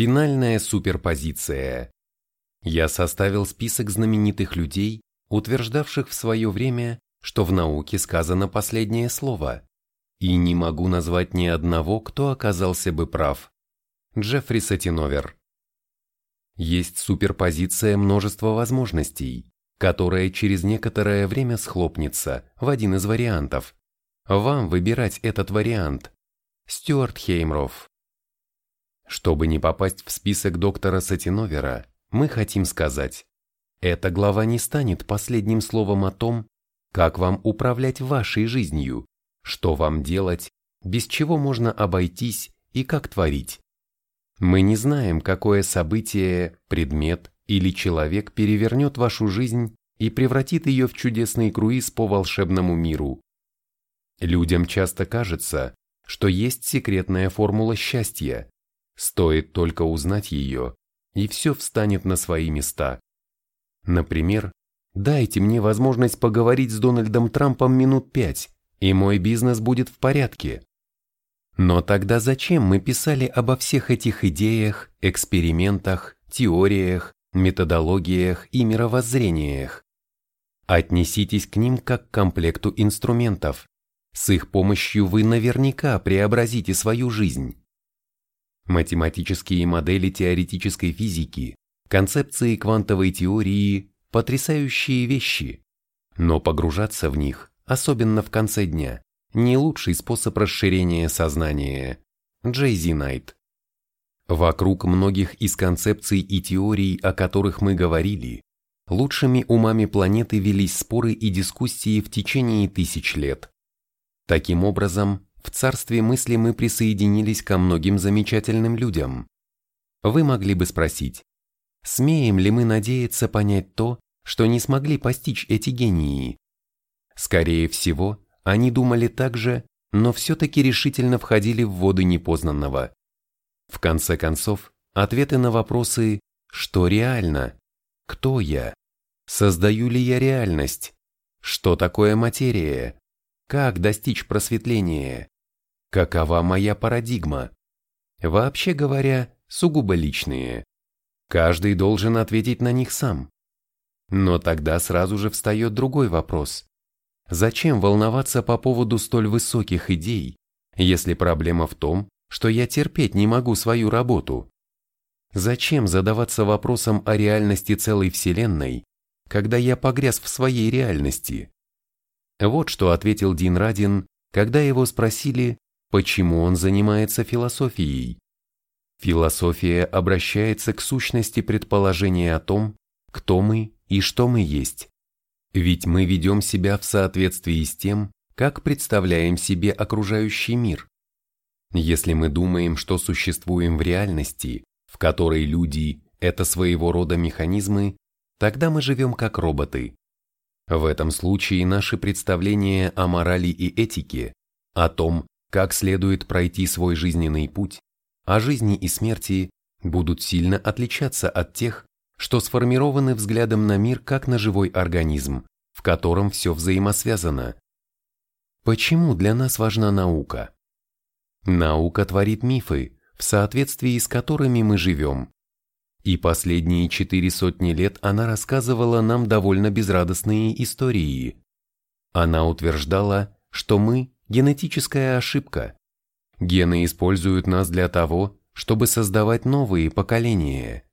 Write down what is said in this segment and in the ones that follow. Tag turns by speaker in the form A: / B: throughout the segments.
A: Финальная суперпозиция. Я составил список знаменитых людей, утверждавших в свое время, что в науке сказано последнее слово, и не могу назвать ни одного, кто оказался бы прав. Джеффри Сатиновер. Есть суперпозиция множества возможностей, которая через некоторое время схлопнется в один из вариантов. Вам выбирать этот вариант. Стюарт Хеймров. Чтобы не попасть в список доктора Сатиновера, мы хотим сказать, эта глава не станет последним словом о том, как вам управлять вашей жизнью, что вам делать, без чего можно обойтись и как творить. Мы не знаем, какое событие, предмет или человек перевернет вашу жизнь и превратит ее в чудесный круиз по волшебному миру. Людям часто кажется, что есть секретная формула счастья. Стоит только узнать ее, и все встанет на свои места. Например, дайте мне возможность поговорить с Дональдом Трампом минут пять, и мой бизнес будет в порядке. Но тогда зачем мы писали обо всех этих идеях, экспериментах, теориях, методологиях и мировоззрениях. Отнеситесь к ним как к комплекту инструментов. С их помощью вы наверняка преобразите свою жизнь. Математические модели теоретической физики, концепции квантовой теории – потрясающие вещи. Но погружаться в них, особенно в конце дня, не лучший способ расширения сознания. Джейзи Найт Вокруг многих из концепций и теорий, о которых мы говорили, лучшими умами планеты велись споры и дискуссии в течение тысяч лет. Таким образом, в царстве мысли мы присоединились ко многим замечательным людям. Вы могли бы спросить, смеем ли мы надеяться понять то, что не смогли постичь эти гении? Скорее всего, они думали так же, но все-таки решительно входили в воды непознанного. В конце концов, ответы на вопросы «Что реально?», «Кто я?», «Создаю ли я реальность?», «Что такое материя?», «Как достичь просветления?», «Какова моя парадигма?», вообще говоря, сугубо личные. Каждый должен ответить на них сам. Но тогда сразу же встает другой вопрос. Зачем волноваться по поводу столь высоких идей, если проблема в том, что я терпеть не могу свою работу. Зачем задаваться вопросом о реальности целой Вселенной, когда я погряз в своей реальности? Вот что ответил Дин Радин, когда его спросили, почему он занимается философией. Философия обращается к сущности предположения о том, кто мы и что мы есть. Ведь мы ведем себя в соответствии с тем, как представляем себе окружающий мир. Если мы думаем, что существуем в реальности, в которой люди – это своего рода механизмы, тогда мы живем как роботы. В этом случае наши представления о морали и этике, о том, как следует пройти свой жизненный путь, о жизни и смерти будут сильно отличаться от тех, что сформированы взглядом на мир как на живой организм, в котором все взаимосвязано. Почему для нас важна наука? Наука творит мифы, в соответствии с которыми мы живем. И последние четыре сотни лет она рассказывала нам довольно безрадостные истории. Она утверждала, что мы – генетическая ошибка. Гены используют нас для того, чтобы создавать новые поколения.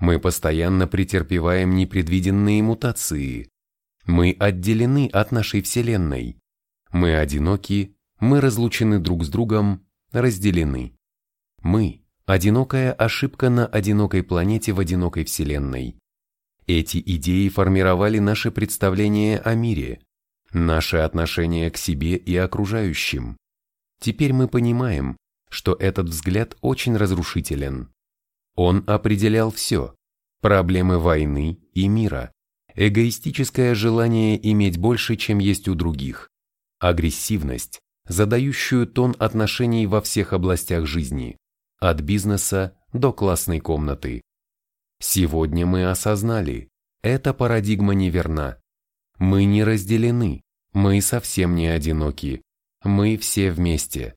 A: Мы постоянно претерпеваем непредвиденные мутации. Мы отделены от нашей Вселенной. Мы одиноки мы разлучены друг с другом, разделены. Мы – одинокая ошибка на одинокой планете в одинокой Вселенной. Эти идеи формировали наше представление о мире, наше отношение к себе и окружающим. Теперь мы понимаем, что этот взгляд очень разрушителен. Он определял все – проблемы войны и мира, эгоистическое желание иметь больше, чем есть у других, агрессивность, задающую тон отношений во всех областях жизни, от бизнеса до классной комнаты. Сегодня мы осознали, эта парадигма неверна. Мы не разделены, мы совсем не одиноки, мы все вместе.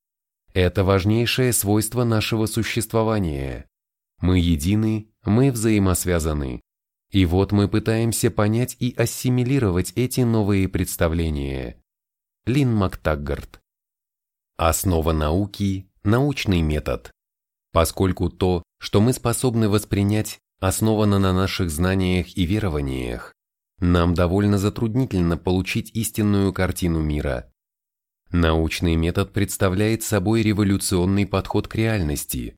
A: Это важнейшее свойство нашего существования. Мы едины, мы взаимосвязаны. И вот мы пытаемся понять и ассимилировать эти новые представления. Лин Мактаггарт. Основа науки – научный метод. Поскольку то, что мы способны воспринять, основано на наших знаниях и верованиях, нам довольно затруднительно получить истинную картину мира. Научный метод представляет собой революционный подход к реальности,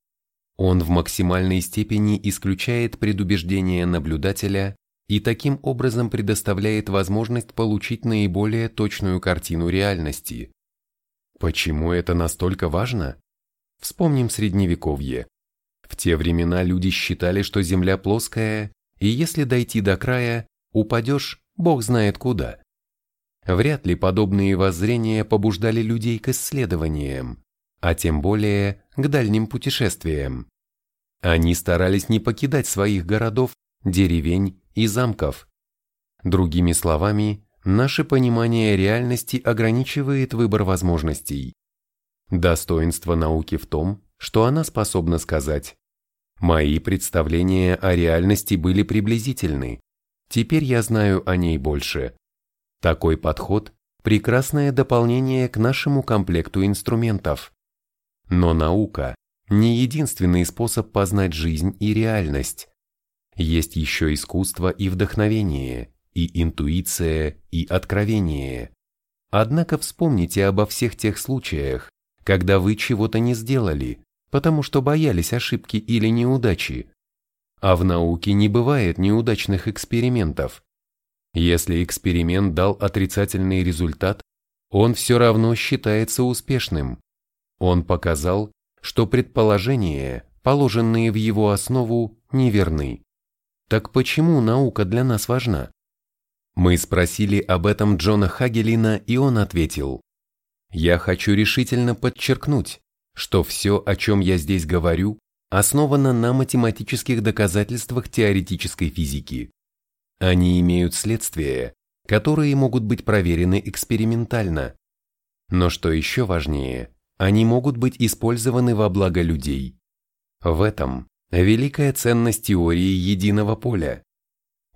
A: он в максимальной степени исключает предубеждения наблюдателя и таким образом предоставляет возможность получить наиболее точную картину реальности. Почему это настолько важно? Вспомним Средневековье. В те времена люди считали, что Земля плоская, и если дойти до края, упадешь, бог знает куда. Вряд ли подобные воззрения побуждали людей к исследованиям а тем более к дальним путешествиям. Они старались не покидать своих городов, деревень и замков. Другими словами, наше понимание реальности ограничивает выбор возможностей. Достоинство науки в том, что она способна сказать «Мои представления о реальности были приблизительны, теперь я знаю о ней больше». Такой подход – прекрасное дополнение к нашему комплекту инструментов. Но наука – не единственный способ познать жизнь и реальность. Есть еще искусство и вдохновение, и интуиция, и откровение. Однако вспомните обо всех тех случаях, когда вы чего-то не сделали, потому что боялись ошибки или неудачи. А в науке не бывает неудачных экспериментов. Если эксперимент дал отрицательный результат, он все равно считается успешным. Он показал, что предположения, положенные в его основу, неверны. Так почему наука для нас важна? Мы спросили об этом Джона Хагелина, и он ответил, «Я хочу решительно подчеркнуть, что все, о чем я здесь говорю, основано на математических доказательствах теоретической физики. Они имеют следствия, которые могут быть проверены экспериментально. Но что еще важнее, они могут быть использованы во благо людей. В этом великая ценность теории единого поля.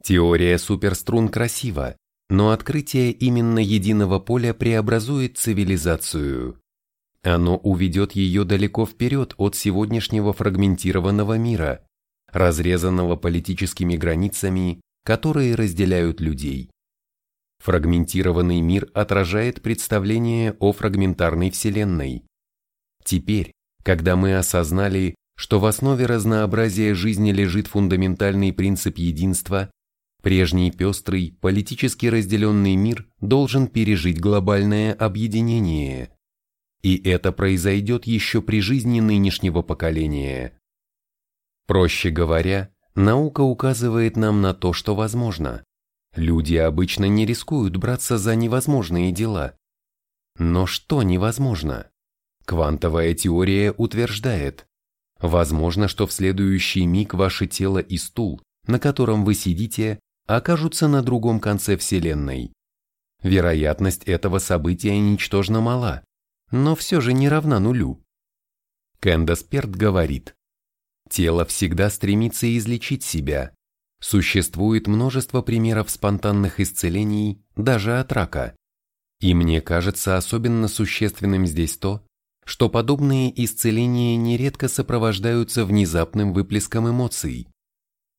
A: Теория суперструн красива, но открытие именно единого поля преобразует цивилизацию. Оно уведет ее далеко вперед от сегодняшнего фрагментированного мира, разрезанного политическими границами, которые разделяют людей. Фрагментированный мир отражает представление о фрагментарной Вселенной. Теперь, когда мы осознали, что в основе разнообразия жизни лежит фундаментальный принцип единства, прежний пестрый, политически разделенный мир должен пережить глобальное объединение. И это произойдет еще при жизни нынешнего поколения. Проще говоря, наука указывает нам на то, что возможно. Люди обычно не рискуют браться за невозможные дела. Но что невозможно? Квантовая теория утверждает, возможно, что в следующий миг ваше тело и стул, на котором вы сидите, окажутся на другом конце Вселенной. Вероятность этого события ничтожно мала, но все же не равна нулю. Кэндас Перт говорит, тело всегда стремится излечить себя. Существует множество примеров спонтанных исцелений, даже от рака. И мне кажется особенно существенным здесь то, что подобные исцеления нередко сопровождаются внезапным выплеском эмоций.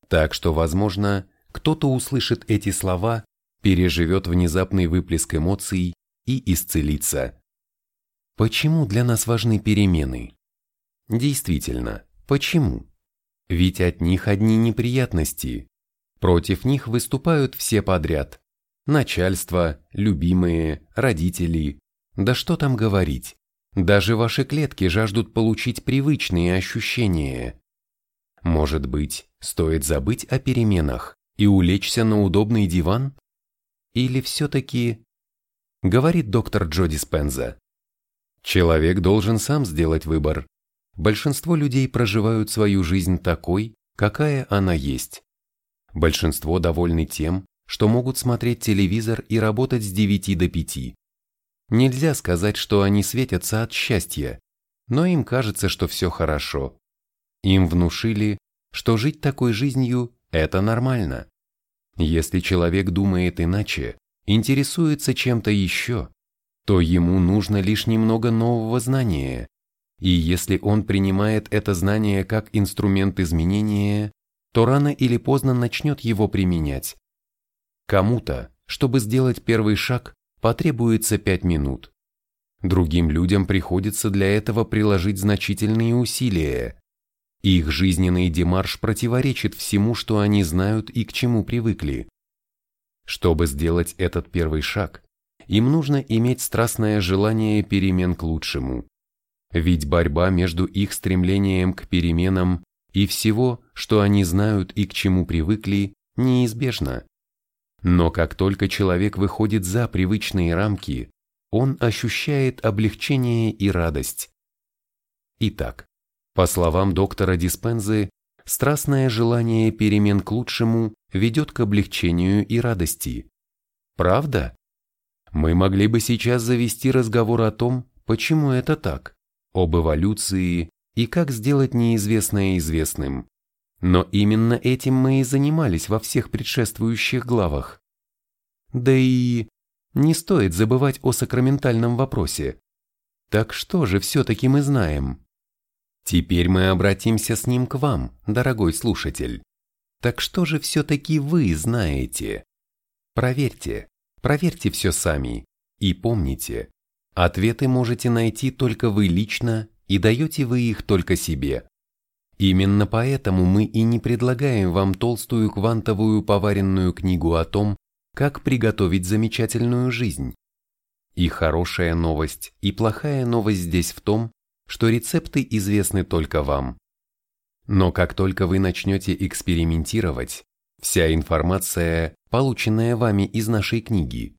A: Так что, возможно, кто-то услышит эти слова, переживет внезапный выплеск эмоций и исцелится. Почему для нас важны перемены? Действительно, почему? Ведь от них одни неприятности. Против них выступают все подряд. Начальство, любимые, родители. Да что там говорить. Даже ваши клетки жаждут получить привычные ощущения. Может быть, стоит забыть о переменах и улечься на удобный диван? Или все-таки... Говорит доктор Джо Диспенза. Человек должен сам сделать выбор. Большинство людей проживают свою жизнь такой, какая она есть. Большинство довольны тем, что могут смотреть телевизор и работать с 9 до 5. Нельзя сказать, что они светятся от счастья, но им кажется, что все хорошо. Им внушили, что жить такой жизнью – это нормально. Если человек думает иначе, интересуется чем-то еще, то ему нужно лишь немного нового знания, и если он принимает это знание как инструмент изменения, то рано или поздно начнет его применять. Кому-то, чтобы сделать первый шаг, потребуется 5 минут. Другим людям приходится для этого приложить значительные усилия. Их жизненный демарш противоречит всему, что они знают и к чему привыкли. Чтобы сделать этот первый шаг, им нужно иметь страстное желание перемен к лучшему. Ведь борьба между их стремлением к переменам и всего, что они знают и к чему привыкли, неизбежна. Но как только человек выходит за привычные рамки, он ощущает облегчение и радость. Итак, по словам доктора Диспензы, страстное желание перемен к лучшему ведет к облегчению и радости. Правда? Мы могли бы сейчас завести разговор о том, почему это так, об эволюции и как сделать неизвестное известным. Но именно этим мы и занимались во всех предшествующих главах. Да и не стоит забывать о сакраментальном вопросе. Так что же все-таки мы знаем? Теперь мы обратимся с ним к вам, дорогой слушатель. Так что же все-таки вы знаете? Проверьте, проверьте все сами. И помните, ответы можете найти только вы лично и даете вы их только себе. Именно поэтому мы и не предлагаем вам толстую квантовую поваренную книгу о том, как приготовить замечательную жизнь. И хорошая новость, и плохая новость здесь в том, что рецепты известны только вам. Но как только вы начнете экспериментировать, вся информация, полученная вами из нашей книги,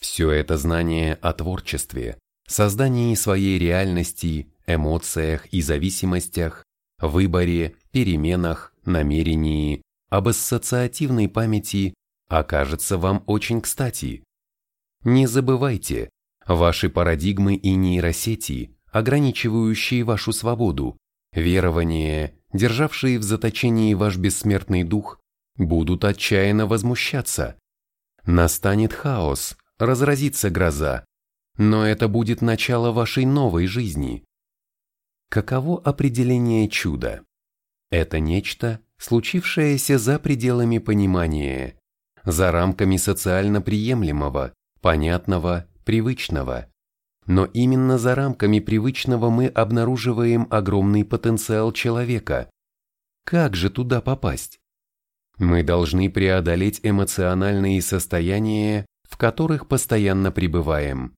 A: все это знание о творчестве, создании своей реальности, эмоциях и зависимостях, выборе, переменах, намерении, об ассоциативной памяти окажется вам очень кстати. Не забывайте, ваши парадигмы и нейросети, ограничивающие вашу свободу, верования, державшие в заточении ваш бессмертный дух, будут отчаянно возмущаться. Настанет хаос, разразится гроза, но это будет начало вашей новой жизни. Каково определение чуда? Это нечто, случившееся за пределами понимания, за рамками социально приемлемого, понятного, привычного. Но именно за рамками привычного мы обнаруживаем огромный потенциал человека. Как же туда попасть? Мы должны преодолеть эмоциональные состояния, в которых постоянно пребываем,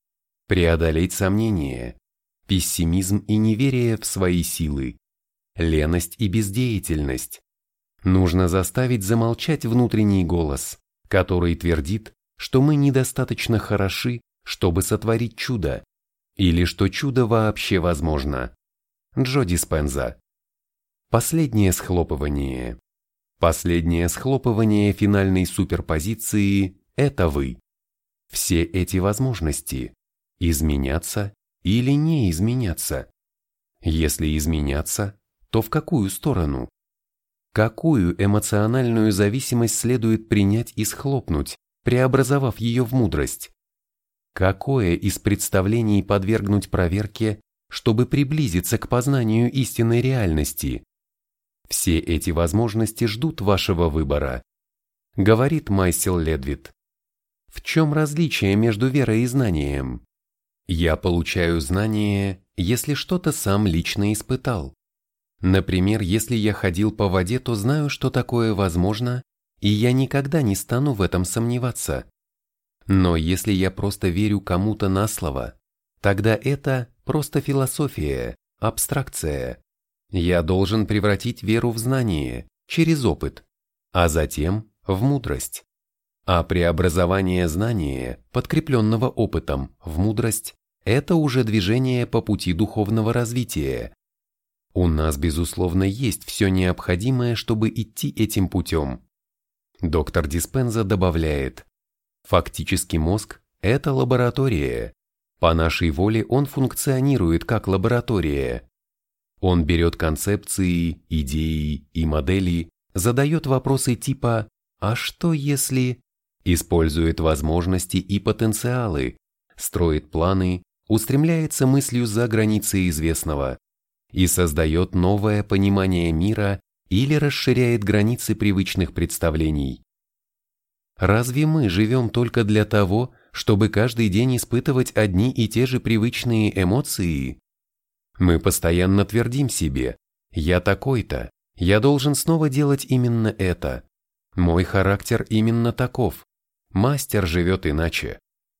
A: преодолеть сомнения, пессимизм и неверие в свои силы, леность и бездеятельность. Нужно заставить замолчать внутренний голос, который твердит, что мы недостаточно хороши, чтобы сотворить чудо, или что чудо вообще возможно. Джо Диспенза. Последнее схлопывание. Последнее схлопывание финальной суперпозиции – это вы. Все эти возможности – изменяться или не изменяться. Если изменяться, то в какую сторону? Какую эмоциональную зависимость следует принять и схлопнуть, преобразовав ее в мудрость? Какое из представлений подвергнуть проверке, чтобы приблизиться к познанию истинной реальности? Все эти возможности ждут вашего выбора. Говорит Майсел Ледвит. В чем различие между верой и знанием? Я получаю знание, если что-то сам лично испытал. Например, если я ходил по воде, то знаю, что такое возможно, и я никогда не стану в этом сомневаться. Но если я просто верю кому-то на слово, тогда это просто философия, абстракция. Я должен превратить веру в знание, через опыт, а затем в мудрость. А преобразование знания, подкрепленного опытом, в мудрость, это уже движение по пути духовного развития, у нас, безусловно, есть все необходимое, чтобы идти этим путем. Доктор Диспенза добавляет, фактически мозг – это лаборатория. По нашей воле он функционирует как лаборатория. Он берет концепции, идеи и модели, задает вопросы типа «А что если…?» использует возможности и потенциалы, строит планы, устремляется мыслью за границы известного и создает новое понимание мира или расширяет границы привычных представлений. Разве мы живем только для того, чтобы каждый день испытывать одни и те же привычные эмоции? Мы постоянно твердим себе «я такой-то», «я должен снова делать именно это», «мой характер именно таков», «мастер живет иначе».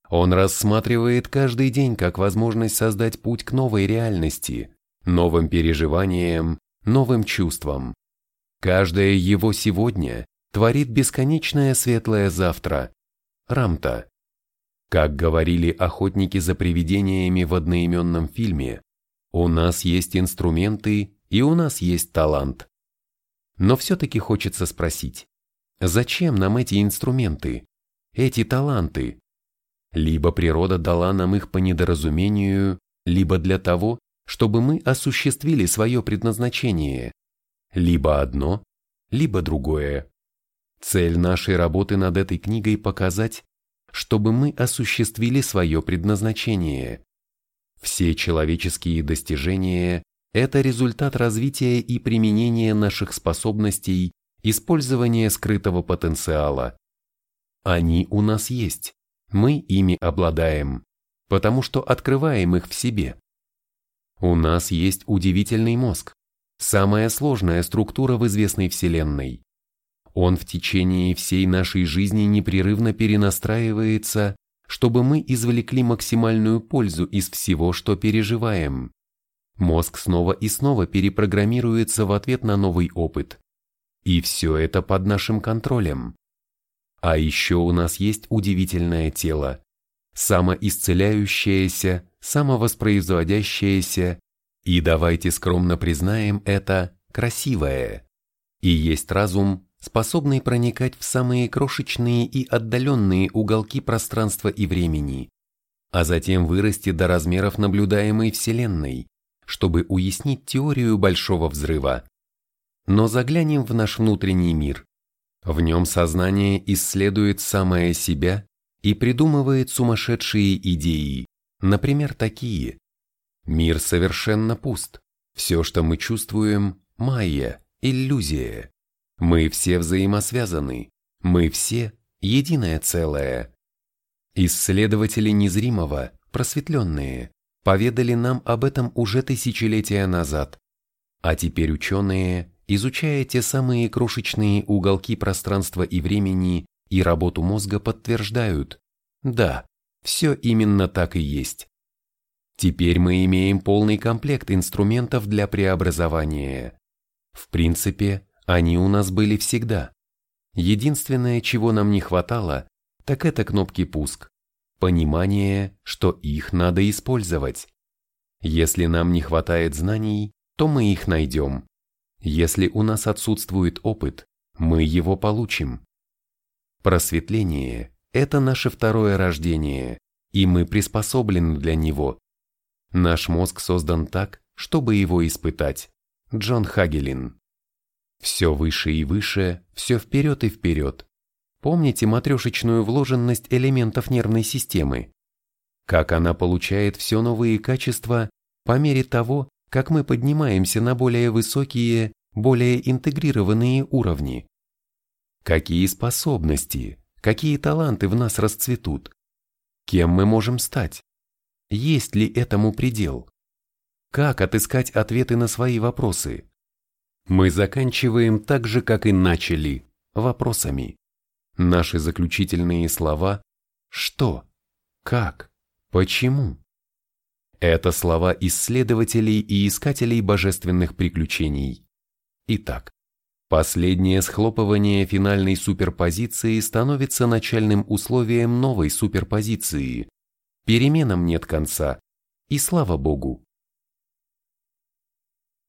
A: Он рассматривает каждый день как возможность создать путь к новой реальности, новым переживаниям, новым чувствам. Каждое его сегодня творит бесконечное светлое завтра. Рамта. Как говорили охотники за привидениями в одноименном фильме, у нас есть инструменты и у нас есть талант. Но все-таки хочется спросить, зачем нам эти инструменты, эти таланты? Либо природа дала нам их по недоразумению, либо для того, чтобы мы осуществили свое предназначение. Либо одно, либо другое. Цель нашей работы над этой книгой показать, чтобы мы осуществили свое предназначение. Все человеческие достижения – это результат развития и применения наших способностей, использования скрытого потенциала. Они у нас есть, мы ими обладаем, потому что открываем их в себе. У нас есть удивительный мозг, самая сложная структура в известной Вселенной. Он в течение всей нашей жизни непрерывно перенастраивается, чтобы мы извлекли максимальную пользу из всего, что переживаем. Мозг снова и снова перепрограммируется в ответ на новый опыт. И все это под нашим контролем. А еще у нас есть удивительное тело, самоисцеляющееся, самовоспроизводящееся и, давайте скромно признаем это, красивое. И есть разум, способный проникать в самые крошечные и отдаленные уголки пространства и времени, а затем вырасти до размеров наблюдаемой Вселенной, чтобы уяснить теорию Большого Взрыва. Но заглянем в наш внутренний мир. В нем сознание исследует самое себя и придумывает сумасшедшие идеи, например, такие. Мир совершенно пуст. Все, что мы чувствуем, майя, иллюзия. Мы все взаимосвязаны. Мы все единое целое. Исследователи незримого, просветленные, поведали нам об этом уже тысячелетия назад. А теперь ученые изучая те самые крошечные уголки пространства и времени и работу мозга, подтверждают, да, все именно так и есть. Теперь мы имеем полный комплект инструментов для преобразования. В принципе, они у нас были всегда. Единственное, чего нам не хватало, так это кнопки пуск. Понимание, что их надо использовать. Если нам не хватает знаний, то мы их найдем. Если у нас отсутствует опыт, мы его получим. Просветление – это наше второе рождение, и мы приспособлены для него. Наш мозг создан так, чтобы его испытать. Джон Хагелин. Все выше и выше, все вперед и вперед. Помните матрешечную вложенность элементов нервной системы? Как она получает все новые качества по мере того, как мы поднимаемся на более высокие, более интегрированные уровни. Какие способности, какие таланты в нас расцветут? Кем мы можем стать? Есть ли этому предел? Как отыскать ответы на свои вопросы? Мы заканчиваем так же, как и начали, вопросами. Наши заключительные слова «что?», «как?», «почему?». Это слова исследователей и искателей божественных приключений. Итак, последнее схлопывание финальной суперпозиции становится начальным условием новой суперпозиции. Переменам нет конца. И слава богу.